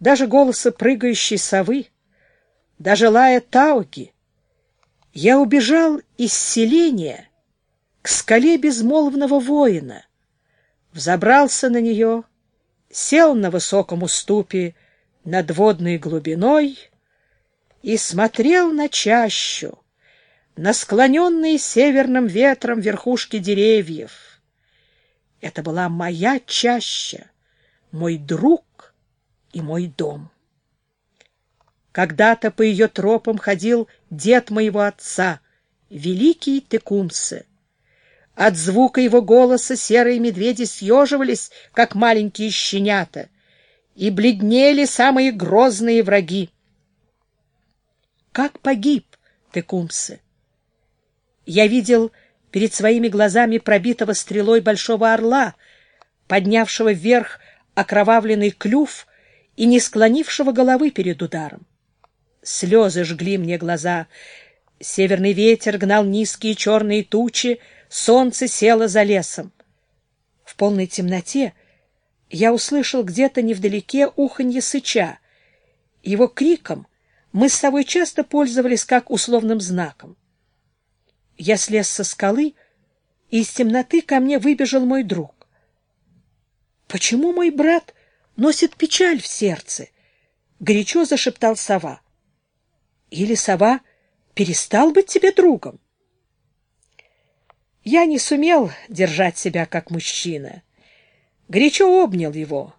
даже голоса прыгающей совы, даже лая тауги, я убежал из селения к скале безмолвного воина, взобрался на нее, сел на высоком уступе над водной глубиной и смотрел на чащу, на склоненные северным ветром верхушки деревьев. Это была моя чаща, мой друг и мой дом. Когда-то по ее тропам ходил дед моего отца, великий Текумсе. От звука его голоса серые медведи съеживались, как маленькие щенята, и бледнели самые грозные враги. Как погиб Текумсе? Я видел перед своими глазами пробитого стрелой большого орла, поднявшего вверх окровавленный клюв и не склонившего головы перед ударом. Слезы жгли мне глаза. Северный ветер гнал низкие черные тучи, солнце село за лесом. В полной темноте я услышал где-то невдалеке уханье сыча. Его криком мы с собой часто пользовались как условным знаком. Я слез со скалы, и из темноты ко мне выбежал мой друг. «Почему мой брат носит печаль в сердце?» — горячо зашептал сова. Или сова перестал быть тебе другом? Я не сумел держать себя как мужчина. Горячо обнял его.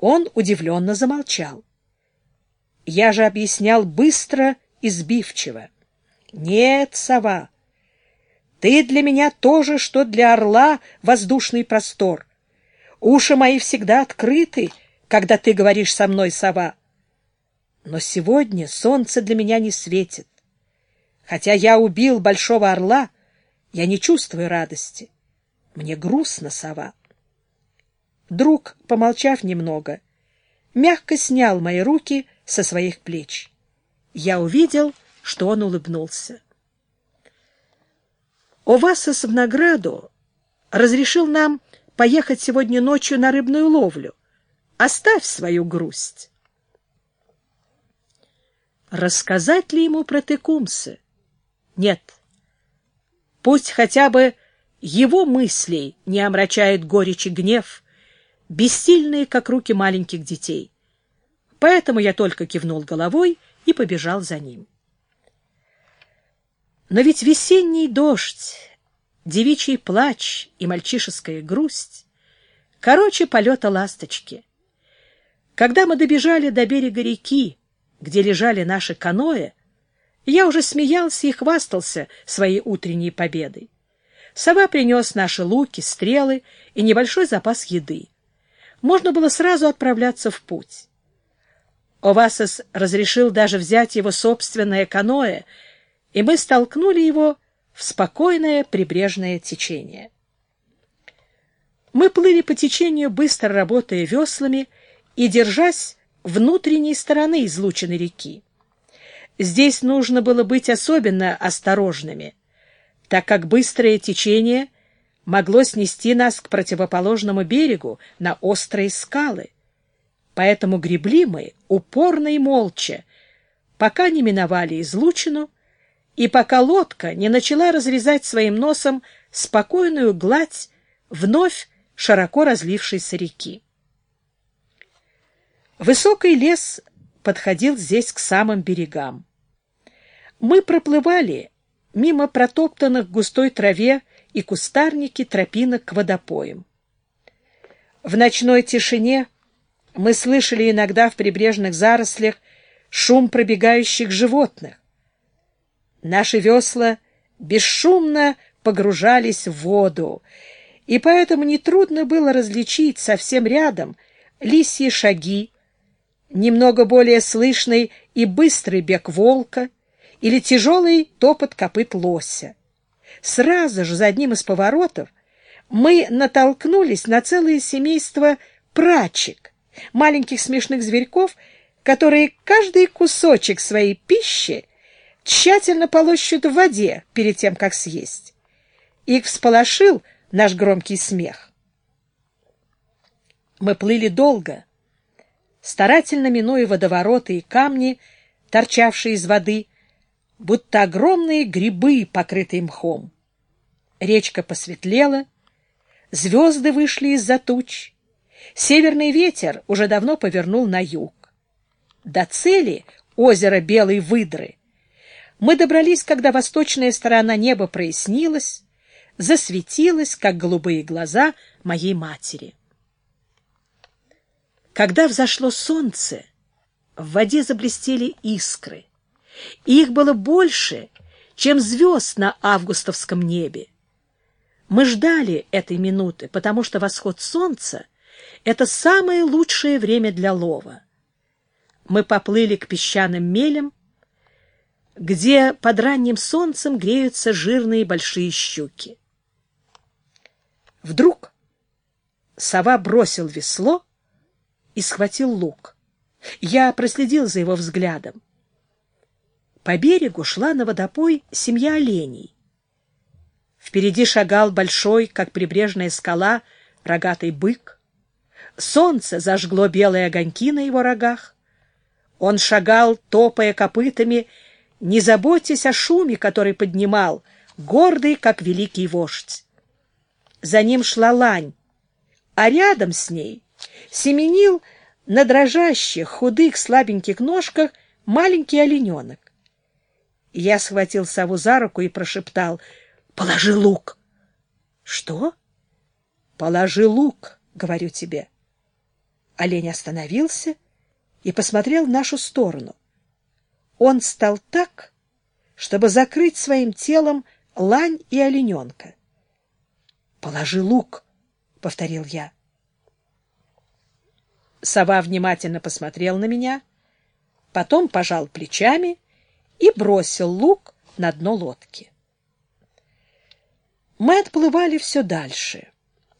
Он удивленно замолчал. Я же объяснял быстро и сбивчиво. «Нет, сова, ты для меня тоже, что для орла воздушный простор. Уши мои всегда открыты, когда ты говоришь со мной, сова. Но сегодня солнце для меня не светит. Хотя я убил большого орла, я не чувствую радости. Мне грустно, сова. Друг, помолчав немного, мягко снял мои руки со своих плеч. Я увидел, что он улыбнулся. Овасос в награду разрешил нам поехать сегодня ночью на рыбную ловлю. Оставь свою грусть. Рассказать ли ему про Текумсы? Нет. Пусть хотя бы его мыслей не омрачает горечь и гнев, бессильные, как руки маленьких детей. Поэтому я только кивнул головой и побежал за ним. Но ведь весенний дождь, девичий плач и мальчишеская грусть короче полета ласточки. Когда мы добежали до берега реки, где лежали наши каноэ, я уже смеялся и хвастался своей утренней победой. Сова принес наши луки, стрелы и небольшой запас еды. Можно было сразу отправляться в путь. Овасос разрешил даже взять его собственное каноэ, и мы столкнули его в спокойное прибрежное течение. Мы плыли по течению, быстро работая веслами и держась внутренней стороны излученной реки. Здесь нужно было быть особенно осторожными, так как быстрое течение могло снести нас к противоположному берегу на острые скалы. Поэтому гребли мы упорно и молча, пока не миновали излучину и пока лодка не начала разрезать своим носом спокойную гладь вновь широко разлившейся реки. Высокий лес подходил здесь к самым берегам. Мы проплывали мимо протоптанных густой траве и кустарники тропинок к водопоям. В ночной тишине мы слышали иногда в прибрежных зарослях шум пробегающих животных. Наши весла бесшумно погружались в воду, и поэтому нетрудно было различить совсем рядом лисьи шаги, немного более слышный и быстрый бег волка или тяжелый топот копыт лося. Сразу же за одним из поворотов мы натолкнулись на целое семейство прачек, маленьких смешных зверьков, которые каждый кусочек своей пищи тщательно полощут в воде перед тем, как съесть. Их всполошил наш громкий смех. Мы плыли долго, старательно минуя водовороты и камни, торчавшие из воды, будто огромные грибы, покрытые мхом. Речка посветлела, звезды вышли из-за туч, северный ветер уже давно повернул на юг. До цели озера Белой Выдры мы добрались, когда восточная сторона неба прояснилась, засветилась, как голубые глаза моей матери. Когда взошло солнце, в воде заблестели искры, и их было больше, чем звезд на августовском небе. Мы ждали этой минуты, потому что восход солнца — это самое лучшее время для лова. Мы поплыли к песчаным мелям, где под ранним солнцем греются жирные большие щуки. Вдруг сова бросил весло и схватил лук. Я проследил за его взглядом. По берегу шла на водопой семья оленей. Впереди шагал большой, как прибрежная скала, рогатый бык. Солнце зажгло белые огоньки на его рогах. Он шагал, топая копытами, не заботясь о шуме, который поднимал, гордый, как великий вождь. За ним шла лань, а рядом с ней семенил на дрожащих, худых, слабеньких ножках маленький олененок. Я схватил сову за руку и прошептал — Положи лук. Что? Положи лук, говорю тебе. Олень остановился и посмотрел в нашу сторону. Он стал так, чтобы закрыть своим телом лань и олененка. «Положи лук», — повторил я. Сова внимательно посмотрел на меня, потом пожал плечами и бросил лук на дно лодки. Мы отплывали все дальше.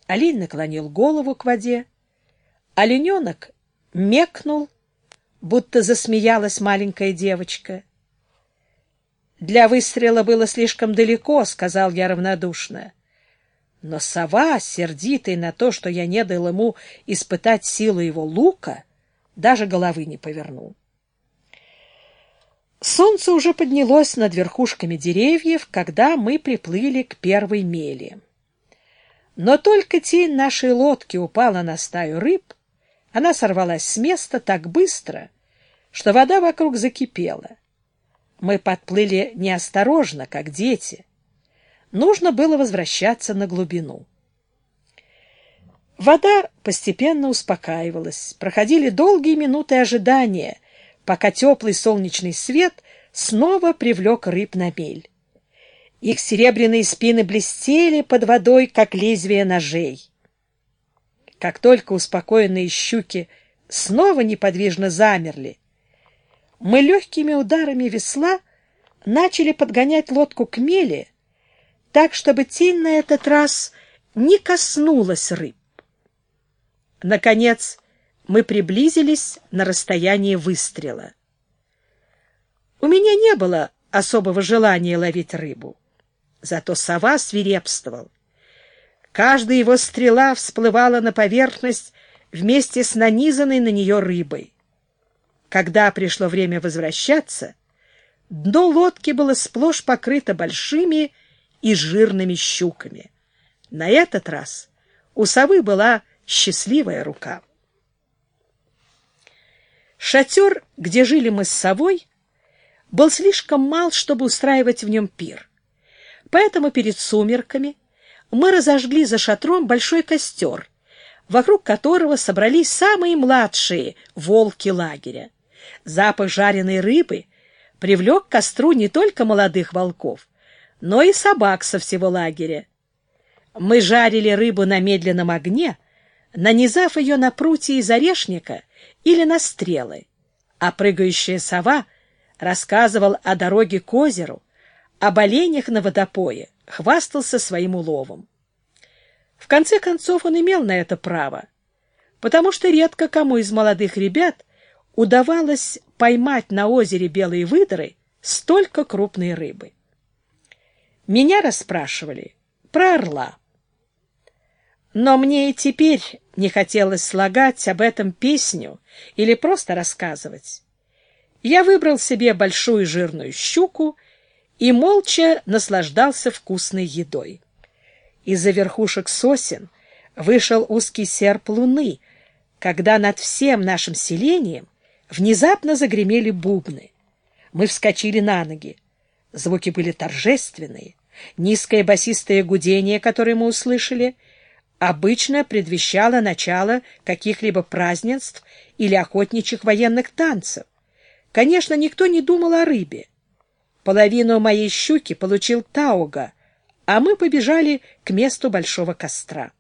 Олень наклонил голову к воде. Олененок мекнул, будто засмеялась маленькая девочка. «Для выстрела было слишком далеко», — сказал я равнодушно. Но сова, сердитый на то, что я не дал ему испытать силу его лука, даже головы не повернул. Солнце уже поднялось над верхушками деревьев, когда мы приплыли к первой мели. Но только тень нашей лодки упала на стаю рыб, она сорвалась с места так быстро, что вода вокруг закипела. Мы подплыли неосторожно, как дети. Нужно было возвращаться на глубину. Вода постепенно успокаивалась. Проходили долгие минуты ожидания — пока теплый солнечный свет снова привлек рыб на мель. Их серебряные спины блестели под водой, как лезвие ножей. Как только успокоенные щуки снова неподвижно замерли, мы легкими ударами весла начали подгонять лодку к мели, так, чтобы тень на этот раз не коснулась рыб. Наконец, мы приблизились на расстояние выстрела. У меня не было особого желания ловить рыбу. Зато сова свирепствовал. Каждая его стрела всплывала на поверхность вместе с нанизанной на нее рыбой. Когда пришло время возвращаться, дно лодки было сплошь покрыто большими и жирными щуками. На этот раз у совы была счастливая рука. Шатер, где жили мы с совой, был слишком мал, чтобы устраивать в нем пир. Поэтому перед сумерками мы разожгли за шатром большой костер, вокруг которого собрались самые младшие волки лагеря. Запах жареной рыбы привлек к костру не только молодых волков, но и собак со всего лагеря. Мы жарили рыбу на медленном огне, нанизав ее на прутья из орешника или на стрелы, а прыгающая сова рассказывал о дороге к озеру, об оленях на водопое, хвастался своим уловом. В конце концов он имел на это право, потому что редко кому из молодых ребят удавалось поймать на озере белые выдры столько крупной рыбы. Меня расспрашивали про орла. Но мне и теперь не хотелось слагать об этом песню или просто рассказывать. Я выбрал себе большую жирную щуку и молча наслаждался вкусной едой. Из-за верхушек сосен вышел узкий серп луны, когда над всем нашим селением внезапно загремели бубны. Мы вскочили на ноги. Звуки были торжественные. Низкое басистое гудение, которое мы услышали, обычно предвещало начало каких-либо празднеств или охотничьих военных танцев. Конечно, никто не думал о рыбе. Половину моей щуки получил Тауга, а мы побежали к месту большого костра.